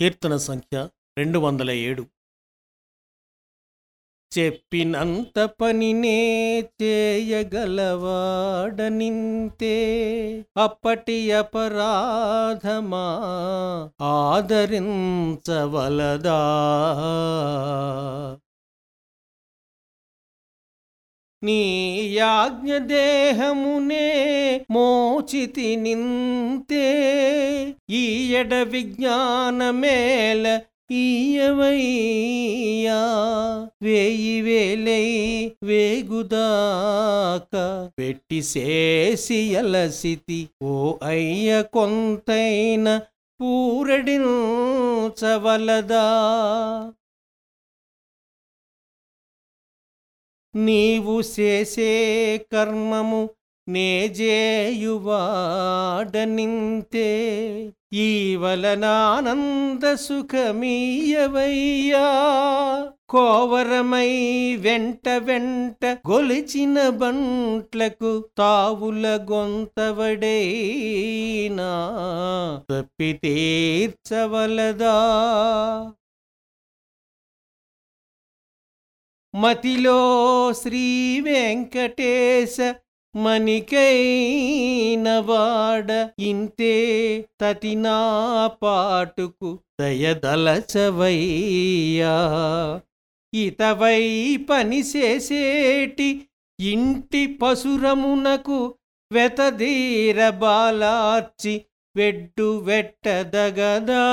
కీర్తన సంఖ్య రెండు వందల ఏడు. చెప్పినంత పనినే చేయగలవాడనింతే అప్పటి అపరాధమా ఆదరించవలదా? నీ యాజ్ఞ దేహమునే మోచితి నింతే. ఈయడ విజ్ఞానమేల ఈయవయ్యా. వేయి వేలై వేగుదాక పెట్టి చేసి అలసితి. ఓ అయ్య కొంతైన పూరడిను చవలదా నీవు చేసే కర్మము నేజేయువాడనింతే ఈ వలనానంద సుఖమీయవయ్యా. కోవరమై వెంట వెంట గొలిచిన బంట్లకు తావుల గొంతవడైనా? తప్పి మతిలో శ్రీ వెంకటేశ మణికైనవాడ ఇంతే తతినా పాటుకు దయదలచవయ్యా. ఇతవై పనిచేసేటి ఇంటి పసురమునకు వెతదీర బాలార్చి వెడ్డు వెట్టదగదా.